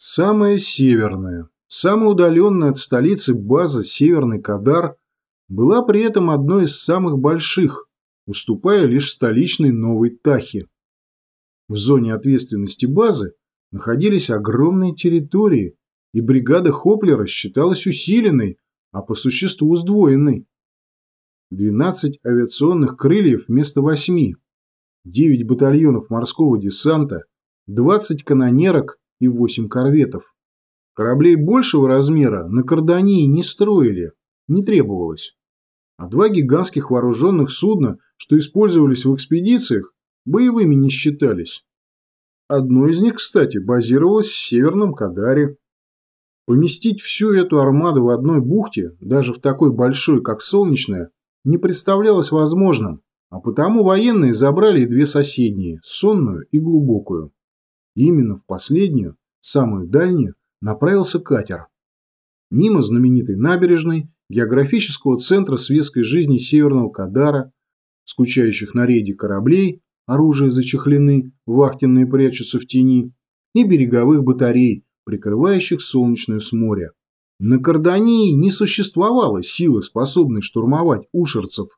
Самая северная, самая удаленная от столицы база Северный Кадар была при этом одной из самых больших, уступая лишь столичной Новой Тахе. В зоне ответственности базы находились огромные территории, и бригада Хоплера считалась усиленной, а по существу сдвоенной. 12 авиационных крыльев вместо 8, 9 батальонов морского десанта, 20 канонерок и 8 корветов. Кораблей большего размера на Кардании не строили, не требовалось. А два гигантских вооруженных судна, что использовались в экспедициях, боевыми не считались. Одно из них, кстати, базировалось в Северном Кадаре. Поместить всю эту армаду в одной бухте, даже в такой большой, как Солнечная, не представлялось возможным, а потому военные забрали две соседние – сонную и глубокую. Именно в последнюю, самую дальнюю, направился катер. Мимо знаменитой набережной, географического центра светской жизни Северного Кадара, скучающих на рейде кораблей, оружие зачехлены, вахтенные прячутся в тени, и береговых батарей, прикрывающих солнечное с моря. На Кардании не существовало силы, способной штурмовать ушерцев.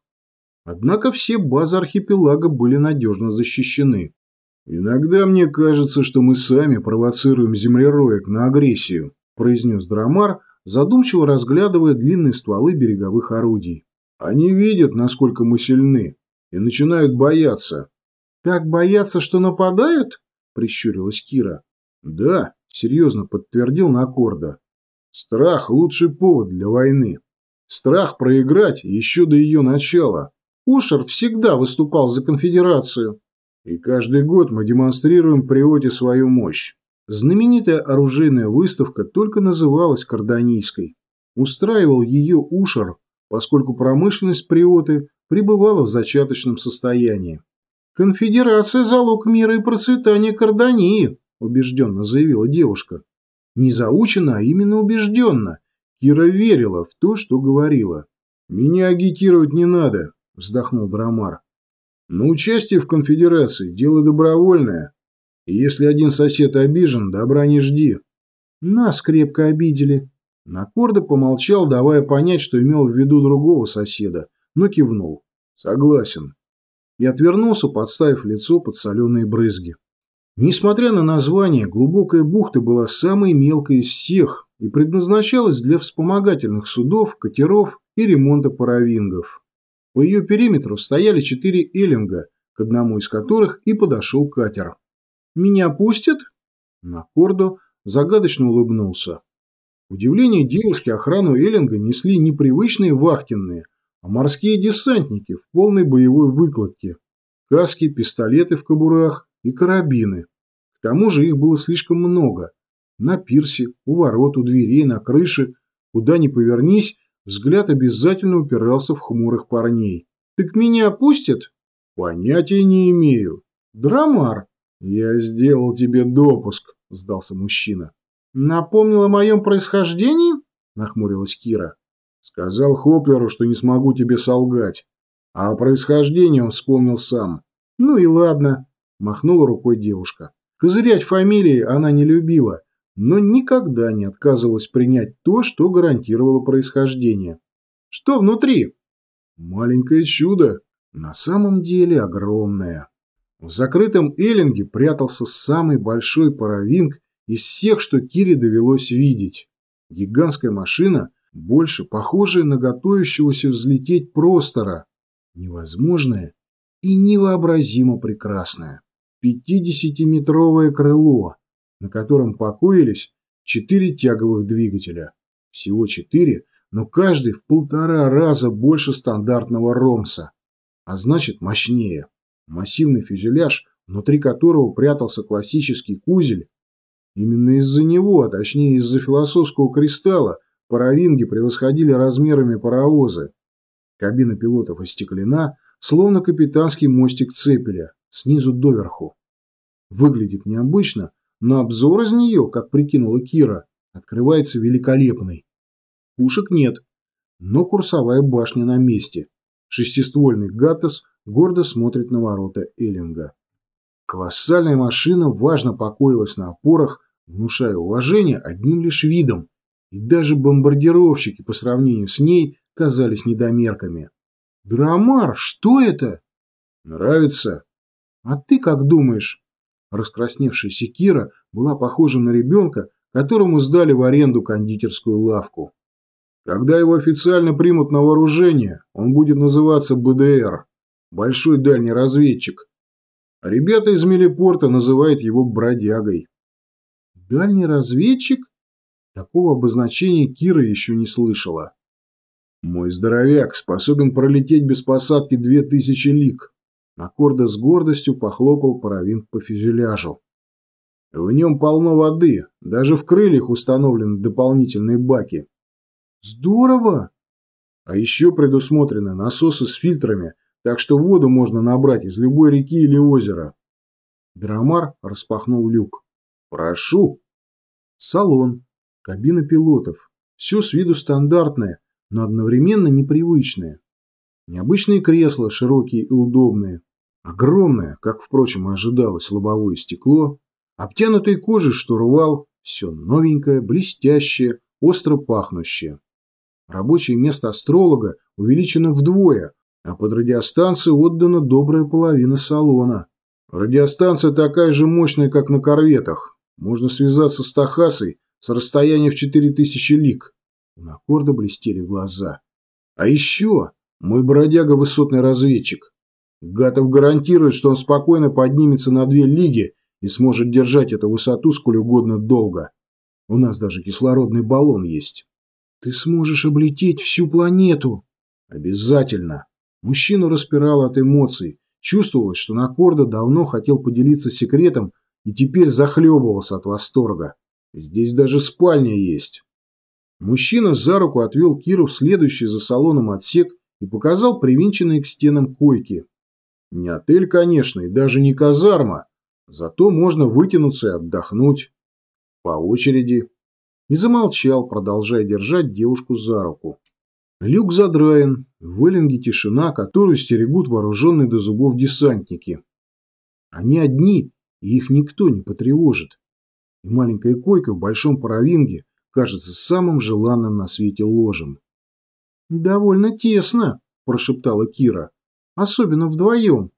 Однако все базы архипелага были надежно защищены. «Иногда мне кажется, что мы сами провоцируем землероек на агрессию», произнес Драмар, задумчиво разглядывая длинные стволы береговых орудий. «Они видят, насколько мы сильны, и начинают бояться. «Так боятся, что нападают?» – прищурилась Кира. «Да», – серьезно подтвердил Накорда. «Страх – лучший повод для войны. Страх проиграть еще до ее начала. Ушер всегда выступал за конфедерацию. И каждый год мы демонстрируем при Оте свою мощь. Знаменитая оружейная выставка только называлась Карданийской. Устраивал ее Ушер, поскольку промышленность Приоты пребывала в зачаточном состоянии. «Конфедерация – залог мира и процветания Кардании», – убежденно заявила девушка. Не заучена, а именно убежденно. Кира верила в то, что говорила. «Меня агитировать не надо», – вздохнул Драмар. «Но участие в конфедерации – дело добровольное. И если один сосед обижен, добра не жди». «Нас крепко обидели». Накорда помолчал, давая понять, что имел в виду другого соседа, но кивнул. «Согласен и отвернулся, подставив лицо под соленые брызги. Несмотря на название, глубокая бухта была самой мелкой из всех и предназначалась для вспомогательных судов, катеров и ремонта паровингов. По ее периметру стояли четыре эллинга, к одному из которых и подошел катер. «Меня пустят?» На Кордо загадочно улыбнулся. Удивление девушки охрану Эллинга несли непривычные вахтенные, а морские десантники в полной боевой выкладке, каски, пистолеты в кобурах и карабины. К тому же их было слишком много. На пирсе, у ворот, у дверей, на крыше, куда ни повернись, взгляд обязательно упирался в хмурых парней. «Так меня пустят?» «Понятия не имею». «Драмар?» «Я сделал тебе допуск», – сдался мужчина. «Напомнил о моем происхождении?» – нахмурилась Кира. Сказал Хоплеру, что не смогу тебе солгать. А о происхождении он вспомнил сам. Ну и ладно, махнула рукой девушка. Козырять фамилии она не любила, но никогда не отказывалась принять то, что гарантировало происхождение. Что внутри? Маленькое чудо. На самом деле огромное. В закрытом эллинге прятался самый большой паровинг из всех, что Кире довелось видеть. Гигантская машина – больше похожее на готовящегося взлететь простора, невозможное и невообразимо прекрасное. Пятидесятиметровое крыло, на котором покоились четыре тяговых двигателя. Всего четыре, но каждый в полтора раза больше стандартного Ромса, а значит мощнее. Массивный фюзеляж, внутри которого прятался классический кузель, именно из-за него, а точнее из-за философского кристалла, Паровинги превосходили размерами паровозы. Кабина пилотов остеклена, словно капитанский мостик цепеля, снизу доверху. Выглядит необычно, но обзор из нее, как прикинула Кира, открывается великолепный. Пушек нет, но курсовая башня на месте. Шестиствольный Гаттес гордо смотрит на ворота Эллинга. Колоссальная машина важно покоилась на опорах, внушая уважение одним лишь видом, и даже бомбардировщики по сравнению с ней казались недомерками. «Драмар, что это?» «Нравится?» «А ты как думаешь?» Раскрасневшаяся Кира была похожа на ребенка, которому сдали в аренду кондитерскую лавку. Когда его официально примут на вооружение, он будет называться БДР – Большой дальний разведчик. Ребята из Мелипорта называют его бродягой. Дальний разведчик? Такого обозначения Кира еще не слышала. Мой здоровяк способен пролететь без посадки две тысячи лиг. Аккорда с гордостью похлопал Паравин по фюзеляжу. В нем полно воды, даже в крыльях установлены дополнительные баки. Здорово! А еще предусмотрены насосы с фильтрами, так что воду можно набрать из любой реки или озера. Драмар распахнул люк. Прошу. Салон, кабина пилотов. Все с виду стандартное, но одновременно непривычное. Необычные кресла, широкие и удобные. Огромное, как, впрочем, и ожидалось, лобовое стекло. Обтянутый кожей штурвал. Все новенькое, блестящее, остро пахнущее. Рабочее место астролога увеличено вдвое, а под радиостанцию отдана добрая половина салона. Радиостанция такая же мощная, как на корветах. Можно связаться с Тахасой с расстояния в 4000 лиг. У Накорда блестели глаза. А еще мой бродяга высотный разведчик. Гатов гарантирует, что он спокойно поднимется на две лиги и сможет держать эту высоту сколь угодно долго. У нас даже кислородный баллон есть. Ты сможешь облететь всю планету. Обязательно. Мужчину распирало от эмоций. Чувствовалось, что Накорда давно хотел поделиться секретом и теперь захлебывался от восторга. Здесь даже спальня есть. Мужчина за руку отвел Киру в следующий за салоном отсек и показал привинченные к стенам койки. Не отель, конечно, и даже не казарма, зато можно вытянуться и отдохнуть. По очереди. И замолчал, продолжая держать девушку за руку. Люк задраен, в Эллинге тишина, которую стерегут вооруженные до зубов десантники. Они одни, и их никто не потревожит. И маленькая койка в большом паровинге кажется самым желанным на свете ложем. «Довольно тесно», – прошептала Кира. «Особенно вдвоем».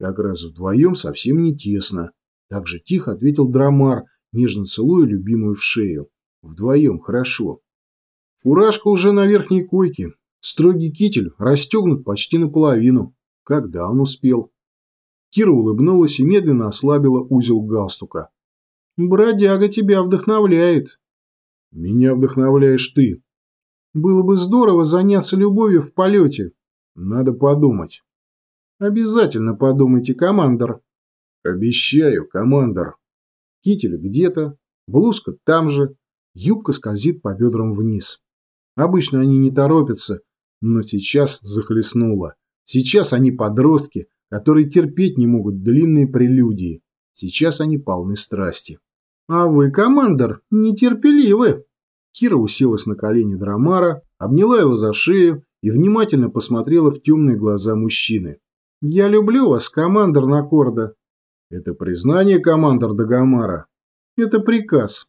«Как раз вдвоем совсем не тесно», – так же тихо ответил Драмар, нежно целуя любимую в шею. Вдвоем хорошо. Фуражка уже на верхней койке. Строгий китель расстегнут почти наполовину. Когда он успел? Кира улыбнулась и медленно ослабила узел галстука. «Бродяга тебя вдохновляет». «Меня вдохновляешь ты». «Было бы здорово заняться любовью в полете». «Надо подумать». «Обязательно подумайте, командор». «Обещаю, командор». Китель где-то, блузка там же, Юбка скользит по бедрам вниз. Обычно они не торопятся, но сейчас захлестнуло. Сейчас они подростки, которые терпеть не могут длинные прелюдии. Сейчас они полны страсти. А вы, командор, нетерпеливы. Кира уселась на колени Драмара, обняла его за шею и внимательно посмотрела в темные глаза мужчины. «Я люблю вас, командор Накорда». «Это признание, командор Дагомара?» «Это приказ.